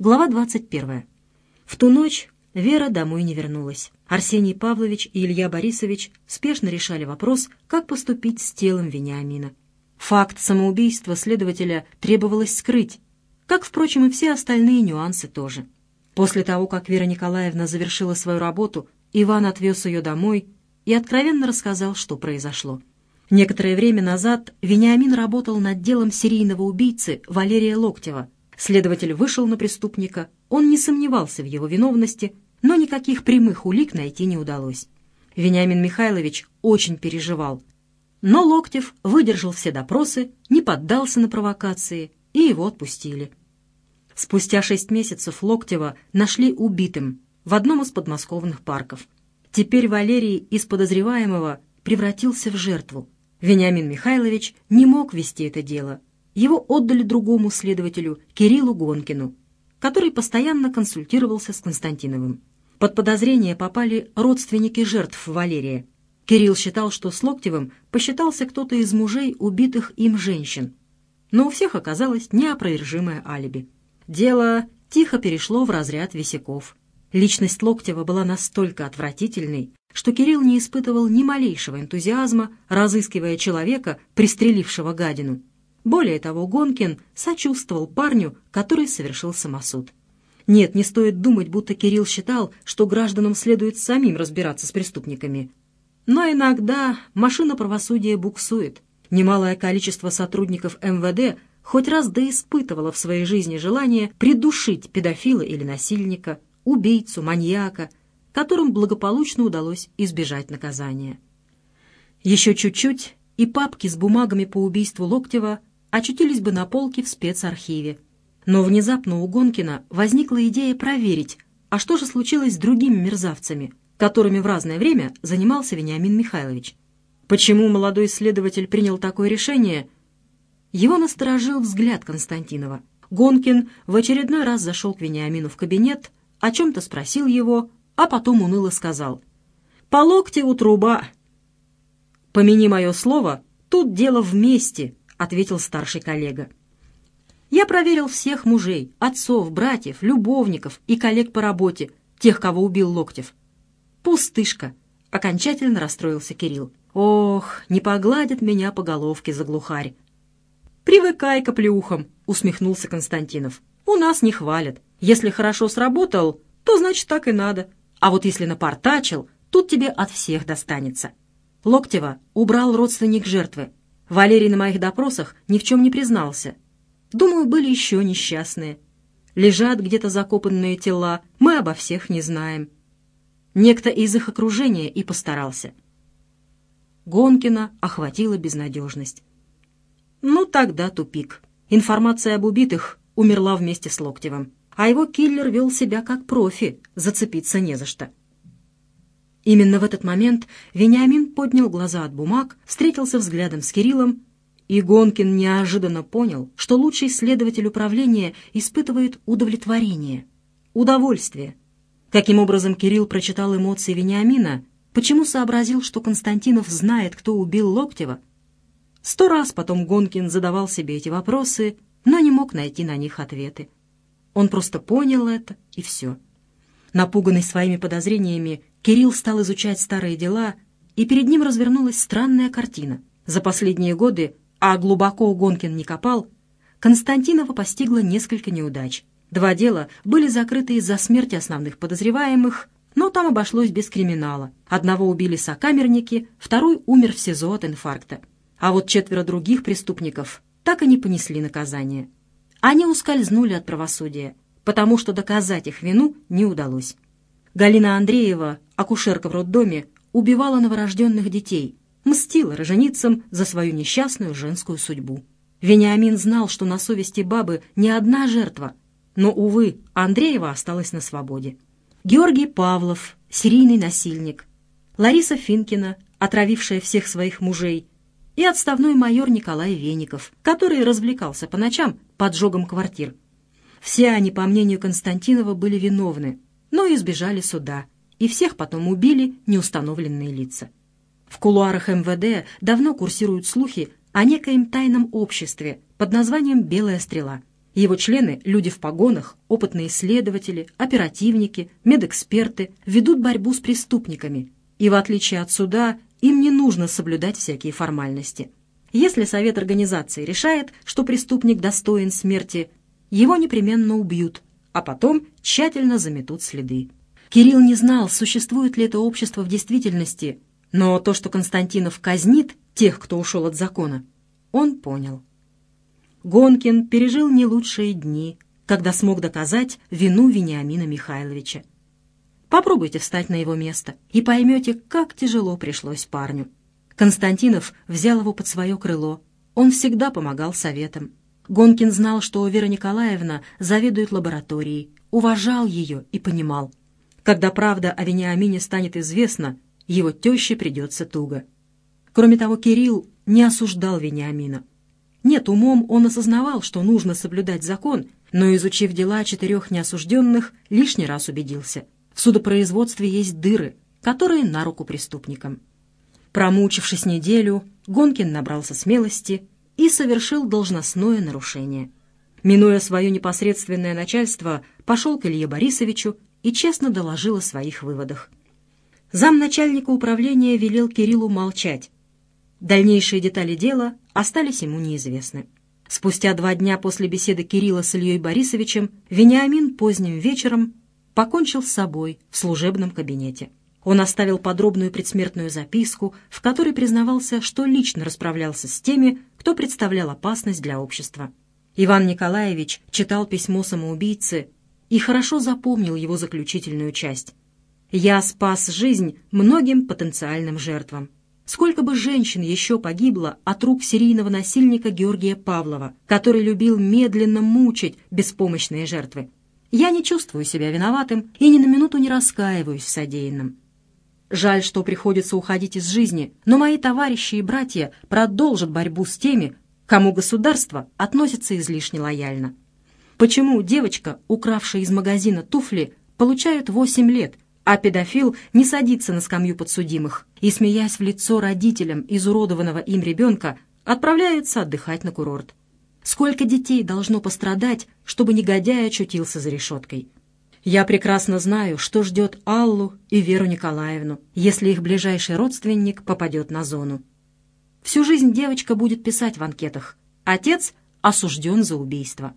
Глава 21. В ту ночь Вера домой не вернулась. Арсений Павлович и Илья Борисович спешно решали вопрос, как поступить с телом Вениамина. Факт самоубийства следователя требовалось скрыть, как, впрочем, и все остальные нюансы тоже. После того, как Вера Николаевна завершила свою работу, Иван отвез ее домой и откровенно рассказал, что произошло. Некоторое время назад Вениамин работал над делом серийного убийцы Валерия Локтева – Следователь вышел на преступника, он не сомневался в его виновности, но никаких прямых улик найти не удалось. Вениамин Михайлович очень переживал. Но Локтев выдержал все допросы, не поддался на провокации, и его отпустили. Спустя шесть месяцев Локтева нашли убитым в одном из подмосковных парков. Теперь Валерий из подозреваемого превратился в жертву. Вениамин Михайлович не мог вести это дело, его отдали другому следователю, Кириллу Гонкину, который постоянно консультировался с Константиновым. Под подозрение попали родственники жертв Валерия. Кирилл считал, что с Локтевым посчитался кто-то из мужей убитых им женщин. Но у всех оказалось неопровержимое алиби. Дело тихо перешло в разряд висяков. Личность Локтева была настолько отвратительной, что Кирилл не испытывал ни малейшего энтузиазма, разыскивая человека, пристрелившего гадину. Более того, Гонкин сочувствовал парню, который совершил самосуд. Нет, не стоит думать, будто Кирилл считал, что гражданам следует самим разбираться с преступниками. Но иногда машина правосудия буксует. Немалое количество сотрудников МВД хоть раз да испытывало в своей жизни желание придушить педофила или насильника, убийцу, маньяка, которым благополучно удалось избежать наказания. Еще чуть-чуть, и папки с бумагами по убийству Локтева очутились бы на полке в спецархиве. Но внезапно у Гонкина возникла идея проверить, а что же случилось с другими мерзавцами, которыми в разное время занимался Вениамин Михайлович. Почему молодой следователь принял такое решение? Его насторожил взгляд Константинова. Гонкин в очередной раз зашел к Вениамину в кабинет, о чем-то спросил его, а потом уныло сказал. «По локте труба». «Помяни мое слово, тут дело вместе», — ответил старший коллега. «Я проверил всех мужей, отцов, братьев, любовников и коллег по работе, тех, кого убил Локтев. Пустышка!» — окончательно расстроился Кирилл. «Ох, не погладит меня по головке за глухарь!» «Привыкай к оплеухам!» — усмехнулся Константинов. «У нас не хвалят. Если хорошо сработал, то значит так и надо. А вот если напортачил, тут тебе от всех достанется». Локтева убрал родственник жертвы, Валерий на моих допросах ни в чем не признался. Думаю, были еще несчастные. Лежат где-то закопанные тела, мы обо всех не знаем. Некто из их окружения и постарался. Гонкина охватила безнадежность. Ну, тогда тупик. Информация об убитых умерла вместе с Локтевым, а его киллер вел себя как профи, зацепиться не за что. Именно в этот момент Вениамин поднял глаза от бумаг, встретился взглядом с Кириллом, и Гонкин неожиданно понял, что лучший следователь управления испытывает удовлетворение, удовольствие. Каким образом Кирилл прочитал эмоции Вениамина, почему сообразил, что Константинов знает, кто убил Локтева? Сто раз потом Гонкин задавал себе эти вопросы, но не мог найти на них ответы. Он просто понял это, и все. Напуганный своими подозрениями, Кирилл стал изучать старые дела, и перед ним развернулась странная картина. За последние годы, а глубоко Гонкин не копал, Константинова постигло несколько неудач. Два дела были закрыты из-за смерти основных подозреваемых, но там обошлось без криминала. Одного убили сокамерники, второй умер в СИЗО от инфаркта. А вот четверо других преступников так и не понесли наказание. Они ускользнули от правосудия, потому что доказать их вину не удалось. Галина Андреева, акушерка в роддоме, убивала новорожденных детей, мстила роженицам за свою несчастную женскую судьбу. Вениамин знал, что на совести бабы не одна жертва, но, увы, Андреева осталась на свободе. Георгий Павлов, серийный насильник, Лариса Финкина, отравившая всех своих мужей, и отставной майор Николай Веников, который развлекался по ночам поджогом квартир. Все они, по мнению Константинова, были виновны, но избежали суда, и всех потом убили неустановленные лица. В кулуарах МВД давно курсируют слухи о некоем тайном обществе под названием «Белая стрела». Его члены, люди в погонах, опытные исследователи, оперативники, медэксперты, ведут борьбу с преступниками, и в отличие от суда им не нужно соблюдать всякие формальности. Если совет организации решает, что преступник достоин смерти, его непременно убьют, а потом тщательно заметут следы. Кирилл не знал, существует ли это общество в действительности, но то, что Константинов казнит тех, кто ушел от закона, он понял. Гонкин пережил не лучшие дни, когда смог доказать вину Вениамина Михайловича. Попробуйте встать на его место и поймете, как тяжело пришлось парню. Константинов взял его под свое крыло. Он всегда помогал советам. Гонкин знал, что Вера Николаевна заведует лабораторией, уважал ее и понимал. Когда правда о Вениамине станет известна, его теще придется туго. Кроме того, Кирилл не осуждал Вениамина. Нет, умом он осознавал, что нужно соблюдать закон, но, изучив дела четырех неосужденных, лишний раз убедился. В судопроизводстве есть дыры, которые на руку преступникам. Промучившись неделю, Гонкин набрался смелости и совершил должностное нарушение. Минуя свое непосредственное начальство, пошел к Илье Борисовичу и честно доложил о своих выводах. Замначальника управления велел Кириллу молчать. Дальнейшие детали дела остались ему неизвестны. Спустя два дня после беседы Кирилла с Ильей Борисовичем Вениамин поздним вечером покончил с собой в служебном кабинете. Он оставил подробную предсмертную записку, в которой признавался, что лично расправлялся с теми, кто представлял опасность для общества. Иван Николаевич читал письмо самоубийцы и хорошо запомнил его заключительную часть. «Я спас жизнь многим потенциальным жертвам. Сколько бы женщин еще погибло от рук серийного насильника Георгия Павлова, который любил медленно мучить беспомощные жертвы. Я не чувствую себя виноватым и ни на минуту не раскаиваюсь в содеянном. Жаль, что приходится уходить из жизни, но мои товарищи и братья продолжат борьбу с теми, кому государство относится излишне лояльно. Почему девочка, укравшая из магазина туфли, получает 8 лет, а педофил не садится на скамью подсудимых и, смеясь в лицо родителям изуродованного им ребенка, отправляется отдыхать на курорт? Сколько детей должно пострадать, чтобы негодяй очутился за решеткой? Я прекрасно знаю, что ждет Аллу и Веру Николаевну, если их ближайший родственник попадет на зону. Всю жизнь девочка будет писать в анкетах. Отец осужден за убийство.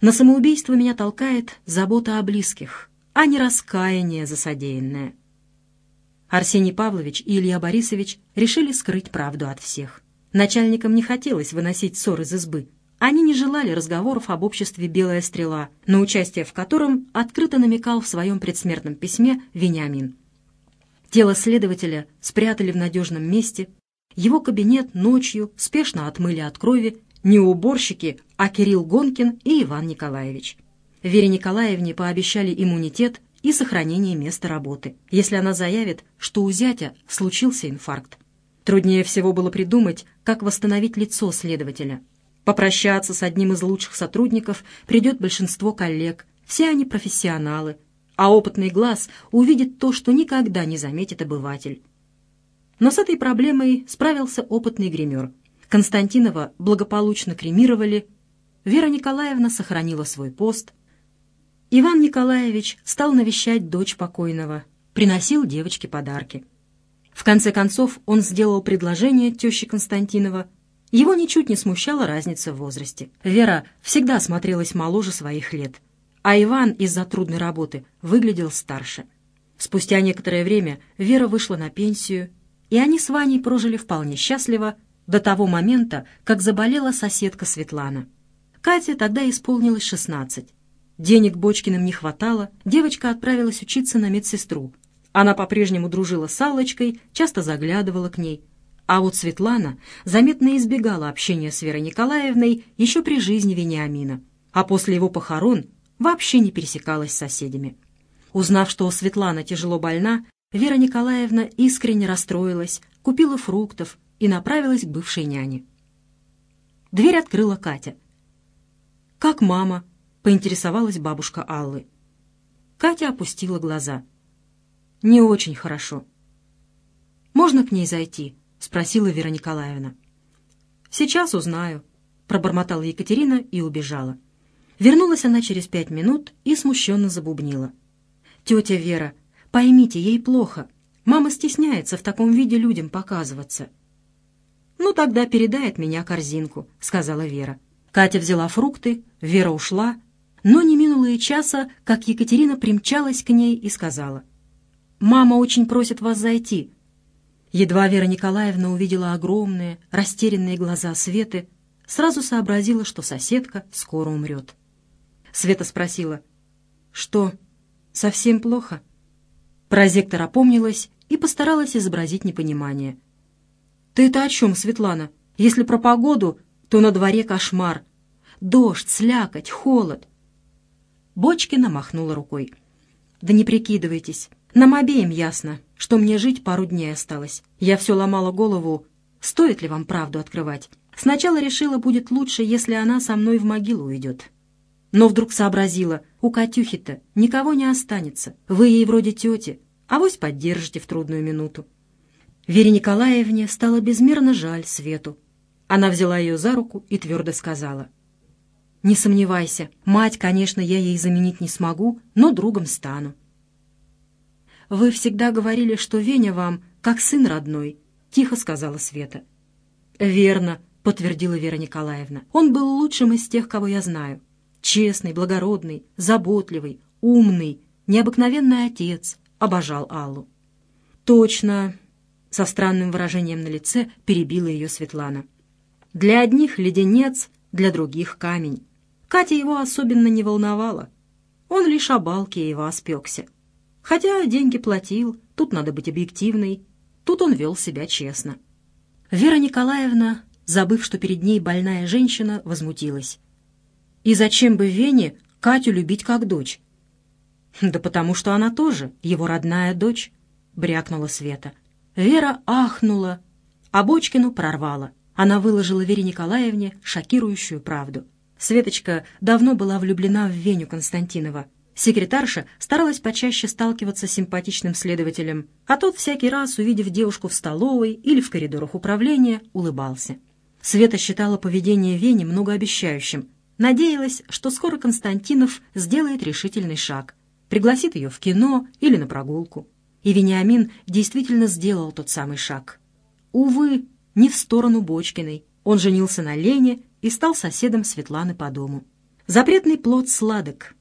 На самоубийство меня толкает забота о близких, а не раскаяние за содеянное. Арсений Павлович и Илья Борисович решили скрыть правду от всех. Начальникам не хотелось выносить ссор из избы, они не желали разговоров об обществе «Белая стрела», на участие в котором открыто намекал в своем предсмертном письме Вениамин. Тело следователя спрятали в надежном месте, его кабинет ночью спешно отмыли от крови не уборщики, а Кирилл Гонкин и Иван Николаевич. Вере Николаевне пообещали иммунитет и сохранение места работы, если она заявит, что у зятя случился инфаркт. Труднее всего было придумать, как восстановить лицо следователя – Попрощаться с одним из лучших сотрудников придет большинство коллег, все они профессионалы, а опытный глаз увидит то, что никогда не заметит обыватель. Но с этой проблемой справился опытный гример. Константинова благополучно кремировали, Вера Николаевна сохранила свой пост. Иван Николаевич стал навещать дочь покойного, приносил девочке подарки. В конце концов он сделал предложение теще Константинова его ничуть не смущала разница в возрасте. Вера всегда смотрелась моложе своих лет, а Иван из-за трудной работы выглядел старше. Спустя некоторое время Вера вышла на пенсию, и они с Ваней прожили вполне счастливо до того момента, как заболела соседка Светлана. Кате тогда исполнилось 16. Денег Бочкиным не хватало, девочка отправилась учиться на медсестру. Она по-прежнему дружила с Аллочкой, часто заглядывала к ней – а вот Светлана заметно избегала общения с Верой Николаевной еще при жизни Вениамина, а после его похорон вообще не пересекалась с соседями. Узнав, что Светлана тяжело больна, Вера Николаевна искренне расстроилась, купила фруктов и направилась к бывшей няне. Дверь открыла Катя. «Как мама?» — поинтересовалась бабушка Аллы. Катя опустила глаза. «Не очень хорошо. Можно к ней зайти?» — спросила Вера Николаевна. «Сейчас узнаю», — пробормотала Екатерина и убежала. Вернулась она через пять минут и смущенно забубнила. «Тетя Вера, поймите, ей плохо. Мама стесняется в таком виде людям показываться». «Ну, тогда передай от меня корзинку», — сказала Вера. Катя взяла фрукты, Вера ушла, но не минуло и часа, как Екатерина примчалась к ней и сказала. «Мама очень просит вас зайти». Едва Вера Николаевна увидела огромные, растерянные глаза Светы, сразу сообразила, что соседка скоро умрет. Света спросила, «Что, совсем плохо?» Прозектор опомнилась и постаралась изобразить непонимание. «Ты это о чем, Светлана? Если про погоду, то на дворе кошмар. Дождь, слякоть, холод». Бочкина махнула рукой. «Да не прикидывайтесь. Нам обеим ясно, что мне жить пару дней осталось. Я все ломала голову, стоит ли вам правду открывать. Сначала решила, будет лучше, если она со мной в могилу уйдет. Но вдруг сообразила, у Катюхи-то никого не останется. Вы ей вроде тети, а вось поддержите в трудную минуту. Вере Николаевне стало безмерно жаль Свету. Она взяла ее за руку и твердо сказала. «Не сомневайся, мать, конечно, я ей заменить не смогу, но другом стану». «Вы всегда говорили, что Веня вам как сын родной», — тихо сказала Света. «Верно», — подтвердила Вера Николаевна. «Он был лучшим из тех, кого я знаю. Честный, благородный, заботливый, умный, необыкновенный отец, обожал Аллу. «Точно!» — со странным выражением на лице перебила ее Светлана. «Для одних леденец, для других камень. Катя его особенно не волновала. Он лишь о балке его спекся. Хотя деньги платил, тут надо быть объективной, тут он вел себя честно». Вера Николаевна, забыв, что перед ней больная женщина, возмутилась. И зачем бы Вене Катю любить как дочь? «Да потому что она тоже его родная дочь», — брякнула Света. Вера ахнула, а Бочкину прорвала. Она выложила Вере Николаевне шокирующую правду. Светочка давно была влюблена в Веню Константинова. Секретарша старалась почаще сталкиваться с симпатичным следователем, а тот всякий раз, увидев девушку в столовой или в коридорах управления, улыбался. Света считала поведение Вени многообещающим, Надеялась, что скоро Константинов сделает решительный шаг, пригласит ее в кино или на прогулку. И Вениамин действительно сделал тот самый шаг. Увы, не в сторону Бочкиной. Он женился на Лене и стал соседом Светланы по дому. Запретный плод сладок.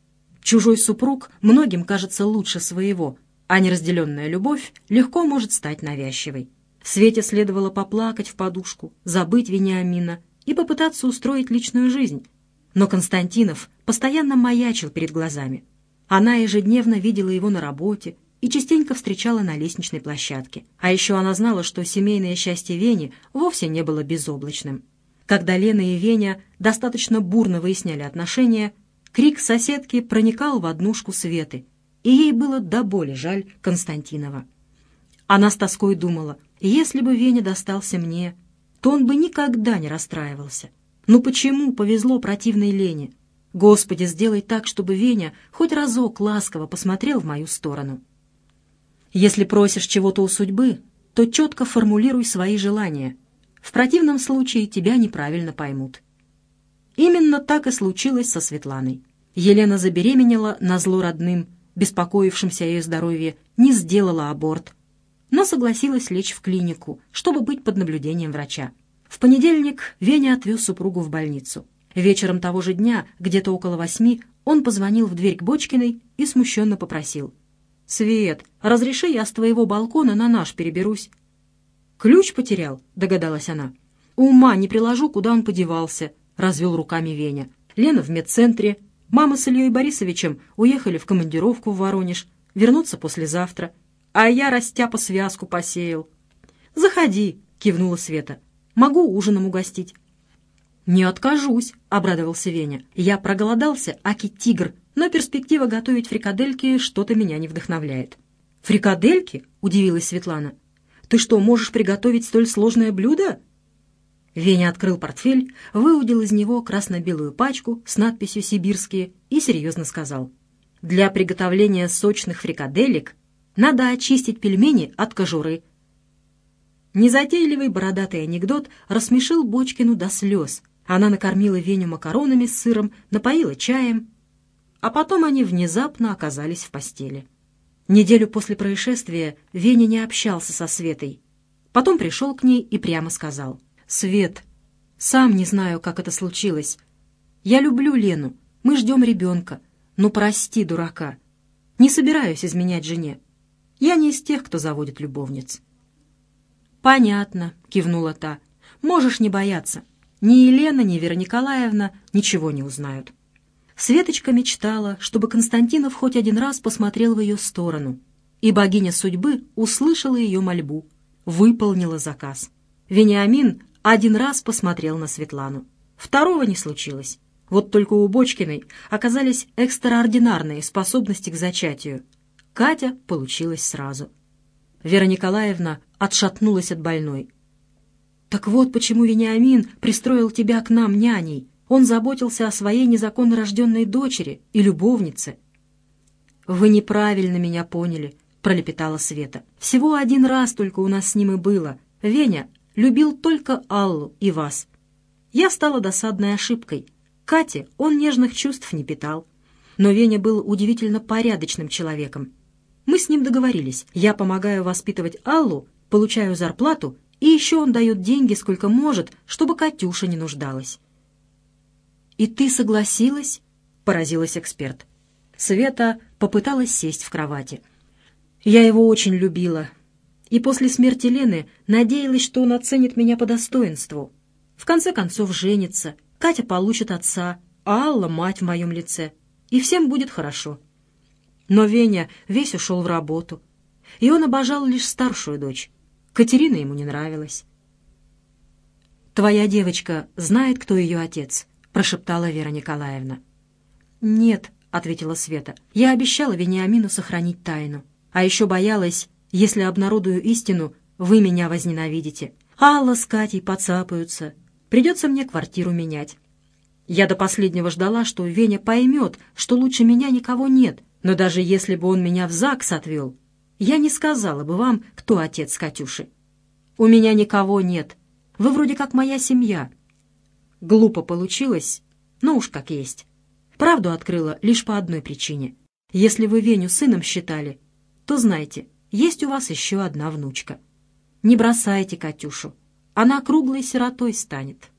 Чужой супруг многим кажется лучше своего, а неразделенная любовь легко может стать навязчивой. Свете следовало поплакать в подушку, забыть Вениамина и попытаться устроить личную жизнь, но Константинов постоянно маячил перед глазами. Она ежедневно видела его на работе и частенько встречала на лестничной площадке. А еще она знала, что семейное счастье Вени вовсе не было безоблачным. Когда Лена и Веня достаточно бурно выясняли отношения, крик соседки проникал в однушку Светы, и ей было до боли жаль Константинова. Она с тоской думала, если бы Веня достался мне, то он бы никогда не расстраивался. Ну почему повезло противной Лене? Господи, сделай так, чтобы Веня хоть разок ласково посмотрел в мою сторону. Если просишь чего-то у судьбы, то четко формулируй свои желания. В противном случае тебя неправильно поймут. Именно так и случилось со Светланой. Елена забеременела на зло родным, беспокоившимся о ее здоровье, не сделала аборт, но согласилась лечь в клинику, чтобы быть под наблюдением врача. В понедельник Веня отвез супругу в больницу. Вечером того же дня, где-то около восьми, он позвонил в дверь к Бочкиной и смущенно попросил. «Свет, разреши я с твоего балкона на наш переберусь». «Ключ потерял», — догадалась она. «Ума не приложу, куда он подевался», — развел руками Веня. «Лена в медцентре. Мама с Ильей Борисовичем уехали в командировку в Воронеж. Вернутся послезавтра. А я растяпа связку посеял». «Заходи», — кивнула Света. Могу ужином угостить». «Не откажусь», — обрадовался Веня. «Я проголодался, аки тигр, но перспектива готовить фрикадельки что-то меня не вдохновляет». «Фрикадельки?» — удивилась Светлана. «Ты что, можешь приготовить столь сложное блюдо?» Веня открыл портфель, выудил из него красно-белую пачку с надписью «Сибирские» и серьезно сказал. «Для приготовления сочных фрикаделек надо очистить пельмени от кожуры, Незатейливый бородатый анекдот рассмешил Бочкину до слез, Она накормила Веню макаронами с сыром, напоила чаем, а потом они внезапно оказались в постели. Неделю после происшествия Веня не общался со Светой. Потом пришел к ней и прямо сказал. «Свет, сам не знаю, как это случилось. Я люблю Лену, мы ждем ребенка. Ну, прости, дурака. Не собираюсь изменять жене. Я не из тех, кто заводит любовниц». «Понятно», — кивнула та. «Можешь не бояться. Ни Елена, ни Вера Николаевна ничего не узнают». Светочка мечтала, чтобы Константинов хоть один раз посмотрел в ее сторону, и богиня судьбы услышала ее мольбу, выполнила заказ. Вениамин один раз посмотрел на Светлану. Второго не случилось. Вот только у Бочкиной оказались экстраординарные способности к зачатию. Катя получилась сразу. Вера Николаевна отшатнулась от больной. «Так вот почему Вениамин пристроил тебя к нам няней», он заботился о своей незаконно рожденной дочери и любовнице. «Вы неправильно меня поняли», — пролепетала Света. «Всего один раз только у нас с ним и было. Веня любил только Аллу и вас. Я стала досадной ошибкой. Кате он нежных чувств не питал. Но Веня был удивительно порядочным человеком. Мы с ним договорились. Я помогаю воспитывать Аллу, получаю зарплату, и еще он дает деньги, сколько может, чтобы Катюша не нуждалась. «И ты согласилась?» — поразилась эксперт. Света попыталась сесть в кровати. «Я его очень любила. И после смерти Лены надеялась, что он оценит меня по достоинству. В конце концов женится, Катя получит отца, а Алла — мать в моем лице. И всем будет хорошо». Но Веня весь ушел в работу, и он обожал лишь старшую дочь. Катерина ему не нравилась. «Твоя девочка знает, кто ее отец?» прошептала Вера Николаевна. «Нет», — ответила Света, — «я обещала Вениамину сохранить тайну. А еще боялась, если обнародую истину, вы меня возненавидите. Алла с Катей подцапаются. Придется мне квартиру менять». Я до последнего ждала, что Веня поймет, что лучше меня никого нет, но даже если бы он меня в ЗАГС отвел, я не сказала бы вам, кто отец Катюши. У меня никого нет. Вы вроде как моя семья, Глупо получилось, но уж как есть. Правду открыла лишь по одной причине. Если вы Веню сыном считали, то знайте, есть у вас еще одна внучка. Не бросайте Катюшу, она круглой сиротой станет».